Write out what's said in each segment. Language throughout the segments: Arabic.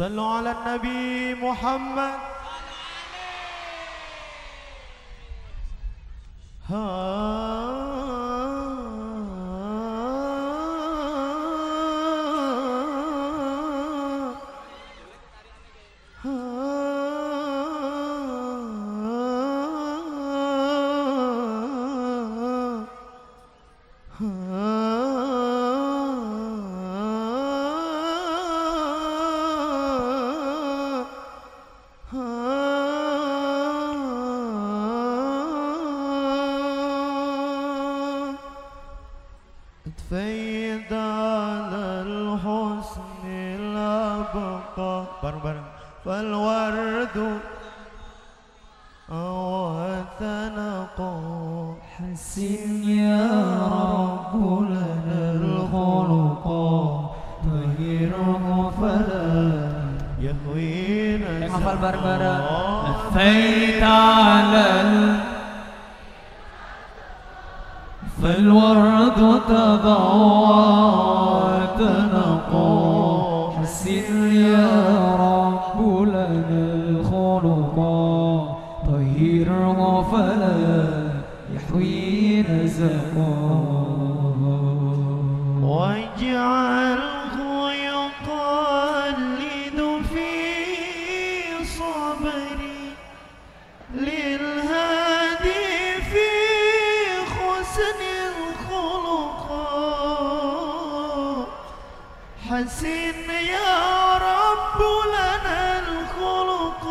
صلوا على النبي محمد. تفيد على الحسن الأبقى. bareng bareng فالورد وتنقى حسن يا رب لنا الخلق. طهره فلا يهوينا Hafal bareng-bareng لفيت على. فالورد تضوى تنقى حسن يا رب لنا الخلق طهره فلا يحوي نزقا. واجعله حسن يا رب لنا الخلق.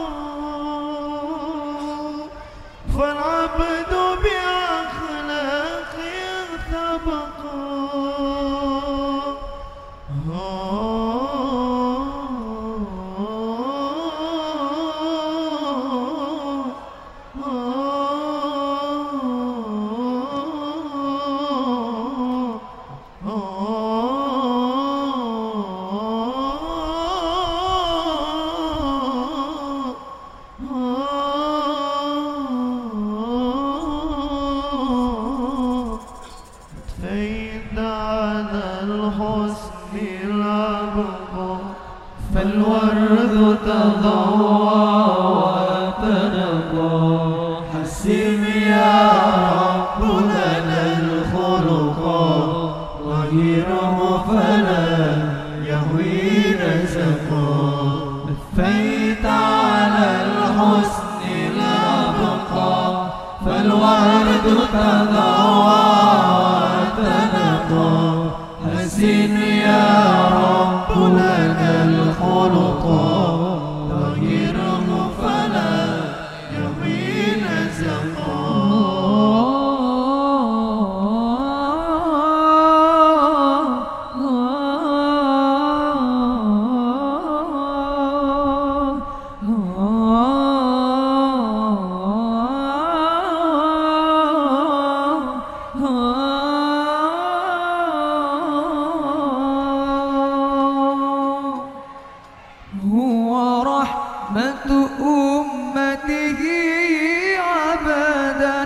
فالعبد بأخلاق فإن فالورد تضوى وتنقى حسن يا رب لنا الخلق ظهيره فلا يهوي نزقا لفيت على الحسن الأبقى فالورد تضوى وتنقى حسن يا رب لنا الخلق هو رحمة أمته عبدا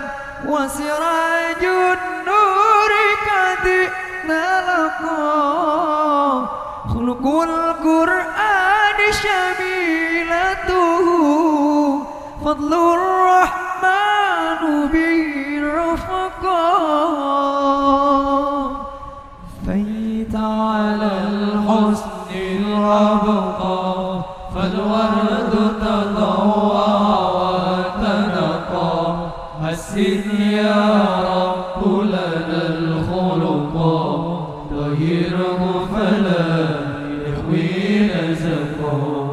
وسراج النور قد نلقى خلق القرآن شميلته فضل الرحمن به رفقا. فيت على الحسن الأبقى فالورد تضوى وتنقى. حسن يا رب لنا الخلق. طهره فلا يحوي نزقا